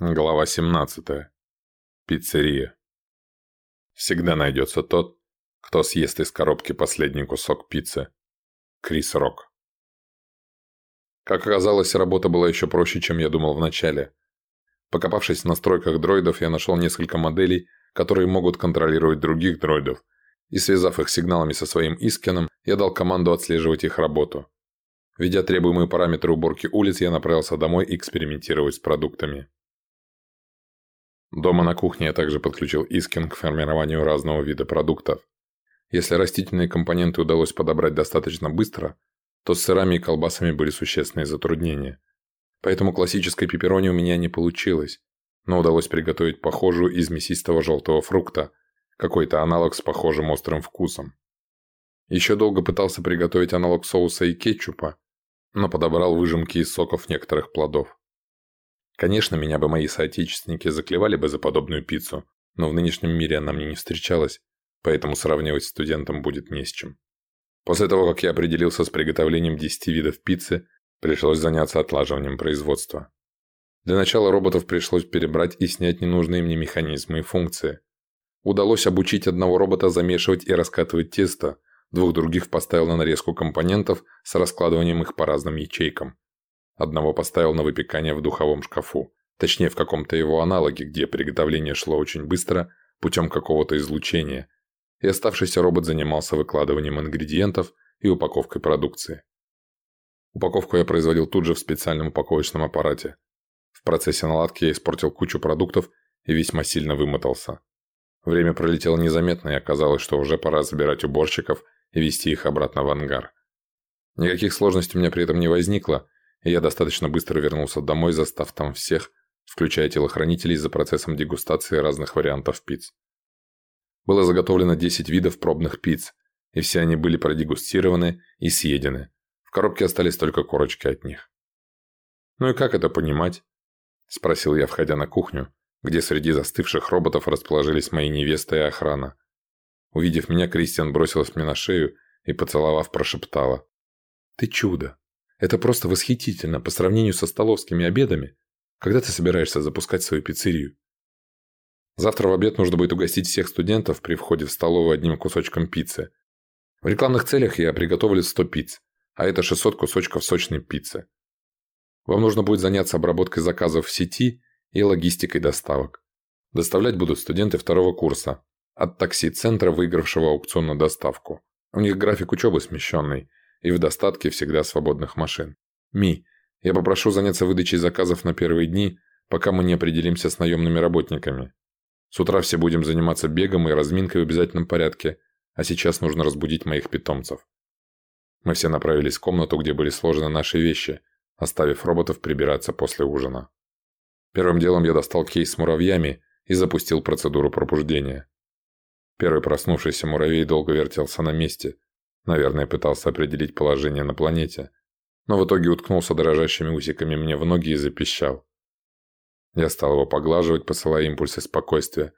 Глава 17. Пиццерия. Всегда найдется тот, кто съест из коробки последний кусок пиццы. Крис Рок. Как оказалось, работа была еще проще, чем я думал вначале. Покопавшись в настройках дроидов, я нашел несколько моделей, которые могут контролировать других дроидов, и связав их сигналами со своим Искином, я дал команду отслеживать их работу. Введя требуемые параметры уборки улиц, я направился домой экспериментировать с продуктами. Дома на кухне я также подключил Искин к формированию разного вида продуктов. Если растительные компоненты удалось подобрать достаточно быстро, то с сырами и колбасами были существенные затруднения. Поэтому классической пепперони у меня не получилось, но удалось приготовить похожую из мясистого желтого фрукта, какой-то аналог с похожим острым вкусом. Еще долго пытался приготовить аналог соуса и кетчупа, но подобрал выжимки из соков некоторых плодов. Конечно, меня бы мои соотечественники заклевали бы за подобную пиццу, но в нынешнем мире она мне не встречалась, поэтому сравнивать студентам будет не с чем. После того, как я определился с приготовлением 10 видов пиццы, пришлось заняться отлаживанием производства. Для начала роботов пришлось перебрать и снять ненужные мне механизмы и функции. Удалось обучить одного робота замешивать и раскатывать тесто, двух других поставил на нарезку компонентов с раскладыванием их по разным ячейкам. Одного поставил на выпекание в духовом шкафу, точнее в каком-то его аналоге, где приготовление шло очень быстро, путем какого-то излучения, и оставшийся робот занимался выкладыванием ингредиентов и упаковкой продукции. Упаковку я производил тут же в специальном упаковочном аппарате. В процессе наладки я испортил кучу продуктов и весьма сильно вымотался. Время пролетело незаметно, и оказалось, что уже пора забирать уборщиков и вести их обратно в ангар. Никаких сложностей у меня при этом не возникло, я достаточно быстро вернулся домой, застав там всех, включая телохранителей за процессом дегустации разных вариантов пиц. Было заготовлено 10 видов пробных пиц, и все они были продегустированы и съедены. В коробке остались только корочки от них. «Ну и как это понимать?» – спросил я, входя на кухню, где среди застывших роботов расположились мои невеста и охрана. Увидев меня, Кристиан бросилась мне на шею и, поцеловав, прошептала. «Ты чудо!» Это просто восхитительно по сравнению со столовскими обедами. Когда ты собираешься запускать свою пиццерию? Завтра в обед нужно будет угостить всех студентов при входе в столовую одним кусочком пиццы. В рекламных целях я приготовлю 100 пиц, а это 600 кусочков сочной пиццы. Вам нужно будет заняться обработкой заказов в сети и логистикой доставок. Доставлять будут студенты второго курса от такси-центра, выигравшего аукцион на доставку. У них график учебы смещенный – и в достатке всегда свободных машин. Ми, я попрошу заняться выдачей заказов на первые дни, пока мы не определимся с наемными работниками. С утра все будем заниматься бегом и разминкой в обязательном порядке, а сейчас нужно разбудить моих питомцев. Мы все направились в комнату, где были сложены наши вещи, оставив роботов прибираться после ужина. Первым делом я достал кейс с муравьями и запустил процедуру пробуждения. Первый проснувшийся муравей долго вертелся на месте, Наверное, пытался определить положение на планете. Но в итоге уткнулся дрожащими усиками мне в ноги и запищал. Я стал его поглаживать, посылая импульсы спокойствия.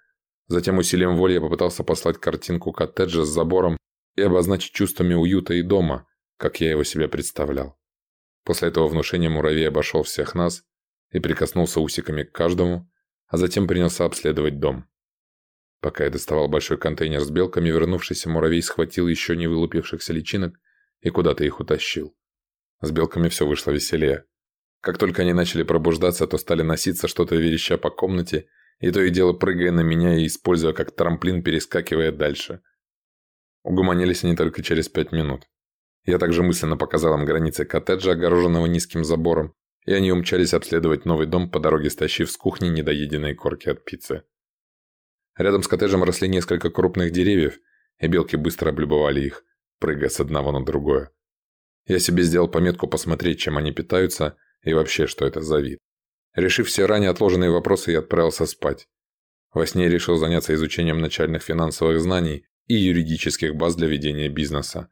Затем усилием воли я попытался послать картинку коттеджа с забором и обозначить чувствами уюта и дома, как я его себе представлял. После этого внушения муравей обошел всех нас и прикоснулся усиками к каждому, а затем принялся обследовать дом. Пока я доставал большой контейнер с белками, вернувшийся муравей схватил еще не вылупившихся личинок и куда-то их утащил. С белками все вышло веселее. Как только они начали пробуждаться, то стали носиться что-то вереща по комнате, и то и дело прыгая на меня и используя как трамплин, перескакивая дальше. Угомонились они только через пять минут. Я также мысленно показал им границы коттеджа, огороженного низким забором, и они умчались обследовать новый дом по дороге, стащив с кухни недоеденные корки от пиццы. Рядом с коттеджем росли несколько крупных деревьев, и белки быстро облюбовали их, прыгая с одного на другое. Я себе сделал пометку посмотреть, чем они питаются и вообще, что это за вид. Решив все ранее отложенные вопросы, я отправился спать. Во сне решил заняться изучением начальных финансовых знаний и юридических баз для ведения бизнеса.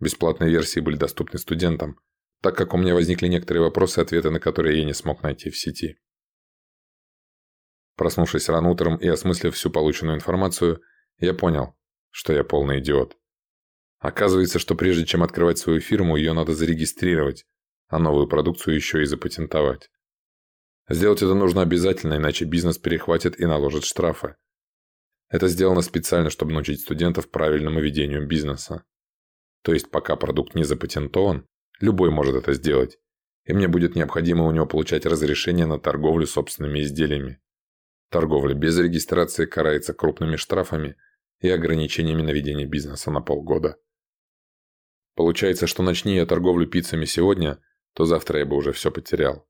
Бесплатные версии были доступны студентам, так как у меня возникли некоторые вопросы, ответы на которые я не смог найти в сети. Проснувшись рано утром и осмыслив всю полученную информацию, я понял, что я полный идиот. Оказывается, что прежде чем открывать свою фирму, ее надо зарегистрировать, а новую продукцию еще и запатентовать. Сделать это нужно обязательно, иначе бизнес перехватит и наложит штрафы. Это сделано специально, чтобы научить студентов правильному ведению бизнеса. То есть пока продукт не запатентован, любой может это сделать, и мне будет необходимо у него получать разрешение на торговлю собственными изделиями. Торговля без регистрации карается крупными штрафами и ограничениями на ведение бизнеса на полгода. Получается, что начни я торговлю пиццами сегодня, то завтра я бы уже все потерял.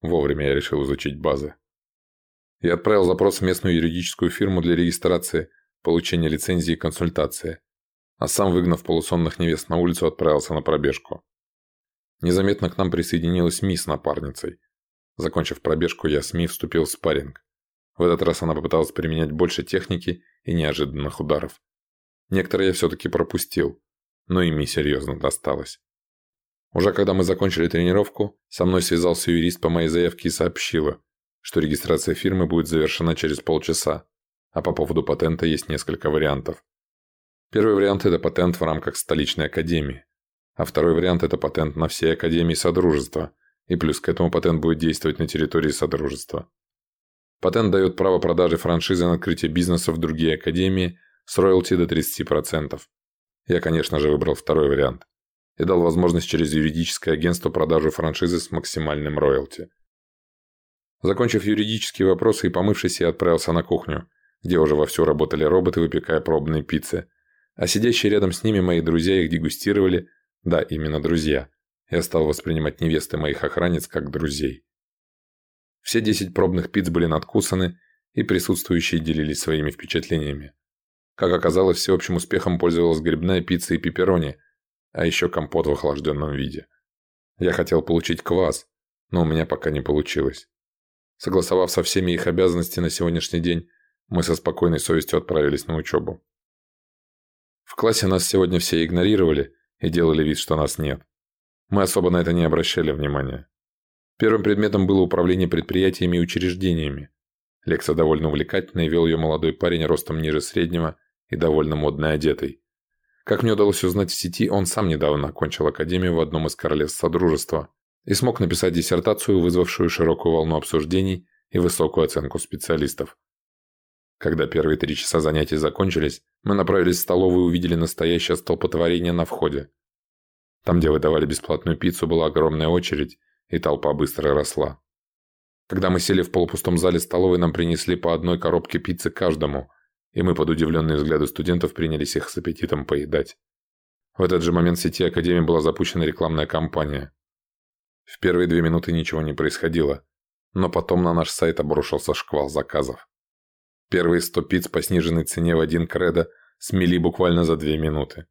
Вовремя я решил изучить базы. Я отправил запрос в местную юридическую фирму для регистрации, получения лицензии и консультации, а сам, выгнав полусонных невест на улицу, отправился на пробежку. Незаметно к нам присоединилась Ми с напарницей. Закончив пробежку, я с Ми вступил в спарринг. В этот раз она попыталась применять больше техники и неожиданных ударов. Некоторые я все-таки пропустил, но и Ми серьезно досталось. Уже когда мы закончили тренировку, со мной связался юрист по моей заявке и сообщила, что регистрация фирмы будет завершена через полчаса, а по поводу патента есть несколько вариантов. Первый вариант – это патент в рамках столичной академии, а второй вариант – это патент на всей академии Содружества, и плюс к этому патент будет действовать на территории Содружества. Патент дает право продажи франшизы на открытие бизнеса в другие академии с роялти до 30%. Я, конечно же, выбрал второй вариант и дал возможность через юридическое агентство продажу франшизы с максимальным роялти. Закончив юридические вопросы и помывшись, я отправился на кухню, где уже вовсю работали роботы, выпекая пробные пиццы. А сидящие рядом с ними мои друзья их дегустировали, да, именно друзья. Я стал воспринимать невесты моих охранниц как друзей. Все десять пробных пиц были надкусаны, и присутствующие делились своими впечатлениями. Как оказалось, всеобщим успехом пользовалась грибная пицца и пепперони, а еще компот в охлажденном виде. Я хотел получить квас, но у меня пока не получилось. Согласовав со всеми их обязанности на сегодняшний день, мы со спокойной совестью отправились на учебу. В классе нас сегодня все игнорировали и делали вид, что нас нет. Мы особо на это не обращали внимания. Первым предметом было управление предприятиями и учреждениями. Лекция довольно увлекательная, и вел ее молодой парень ростом ниже среднего и довольно модно одетый. Как мне удалось узнать в сети, он сам недавно окончил академию в одном из королевств Содружества и смог написать диссертацию, вызвавшую широкую волну обсуждений и высокую оценку специалистов. Когда первые три часа занятий закончились, мы направились в столовую и увидели настоящее столпотворение на входе. Там, где выдавали бесплатную пиццу, была огромная очередь, и толпа быстро росла. Когда мы сели в полупустом зале столовой, нам принесли по одной коробке пиццы каждому – и мы под удивленные взгляды студентов принялись их с аппетитом поедать. В этот же момент в сети Академии была запущена рекламная кампания. В первые две минуты ничего не происходило, но потом на наш сайт обрушился шквал заказов. Первые 100 пиц по сниженной цене в один кредо смели буквально за две минуты.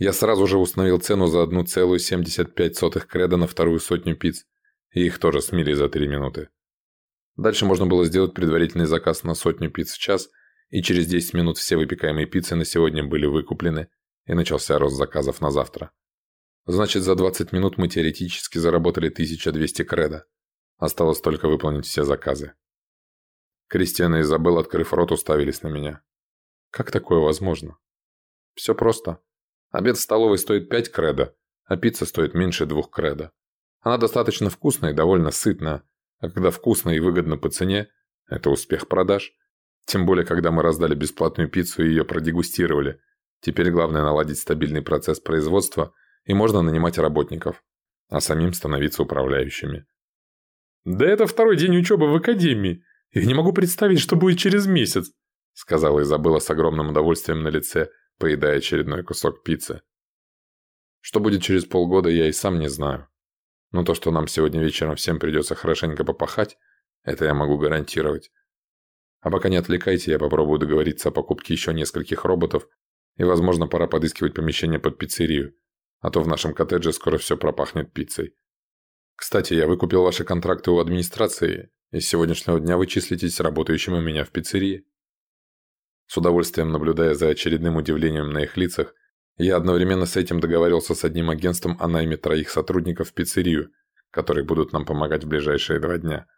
Я сразу же установил цену за 1,75 кредо на вторую сотню пиц, и их тоже смели за три минуты. Дальше можно было сделать предварительный заказ на сотню пиц в час и через 10 минут все выпекаемые пиццы на сегодня были выкуплены, и начался рост заказов на завтра. Значит, за 20 минут мы теоретически заработали 1200 кредо. Осталось только выполнить все заказы. Кристиана и Изабелл, открыв рот, уставились на меня. Как такое возможно? Все просто. Обед в столовой стоит 5 кредо, а пицца стоит меньше двух кредо. Она достаточно вкусная и довольно сытная, а когда вкусно и выгодно по цене, это успех продаж. Тем более, когда мы раздали бесплатную пиццу и ее продегустировали. Теперь главное наладить стабильный процесс производства, и можно нанимать работников, а самим становиться управляющими. «Да это второй день учебы в академии. Я не могу представить, что будет через месяц», сказала Изабелла с огромным удовольствием на лице, поедая очередной кусок пиццы. Что будет через полгода, я и сам не знаю. Но то, что нам сегодня вечером всем придется хорошенько попахать, это я могу гарантировать. А пока не отвлекайте, я попробую договориться о покупке еще нескольких роботов, и, возможно, пора подыскивать помещение под пиццерию, а то в нашем коттедже скоро все пропахнет пиццей. Кстати, я выкупил ваши контракты у администрации, и с сегодняшнего дня вы числитесь работающим у меня в пиццерии. С удовольствием наблюдая за очередным удивлением на их лицах, я одновременно с этим договорился с одним агентством о найме троих сотрудников в пиццерию, которые будут нам помогать в ближайшие два дня –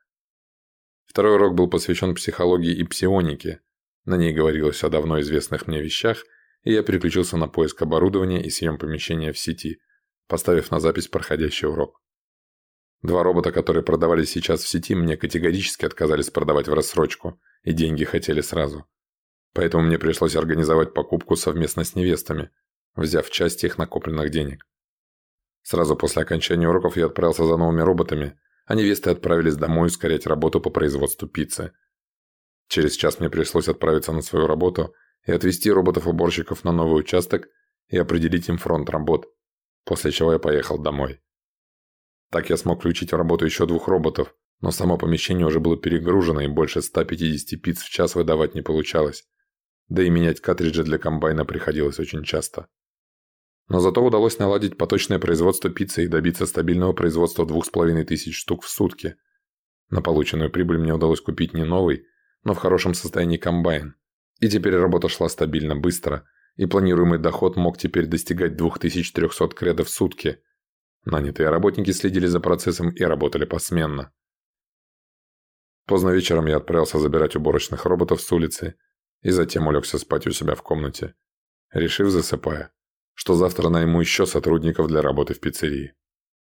Второй урок был посвящен психологии и псионике. На ней говорилось о давно известных мне вещах, и я переключился на поиск оборудования и съем помещения в сети, поставив на запись проходящий урок. Два робота, которые продавались сейчас в сети, мне категорически отказались продавать в рассрочку, и деньги хотели сразу. Поэтому мне пришлось организовать покупку совместно с невестами, взяв часть их накопленных денег. Сразу после окончания уроков я отправился за новыми роботами, а невесты отправились домой ускорять работу по производству пиццы. Через час мне пришлось отправиться на свою работу и отвезти роботов-уборщиков на новый участок и определить им фронт работ, после чего я поехал домой. Так я смог включить в работу еще двух роботов, но само помещение уже было перегружено и больше 150 пиц в час выдавать не получалось. Да и менять картриджи для комбайна приходилось очень часто. Но зато удалось наладить поточное производство пиццы и добиться стабильного производства 2500 штук в сутки. На полученную прибыль мне удалось купить не новый, но в хорошем состоянии комбайн. И теперь работа шла стабильно быстро, и планируемый доход мог теперь достигать 2300 кредов в сутки. Нанятые работники следили за процессом и работали посменно. Поздно вечером я отправился забирать уборочных роботов с улицы и затем улегся спать у себя в комнате, решив, засыпая, что завтра найму еще сотрудников для работы в пиццерии.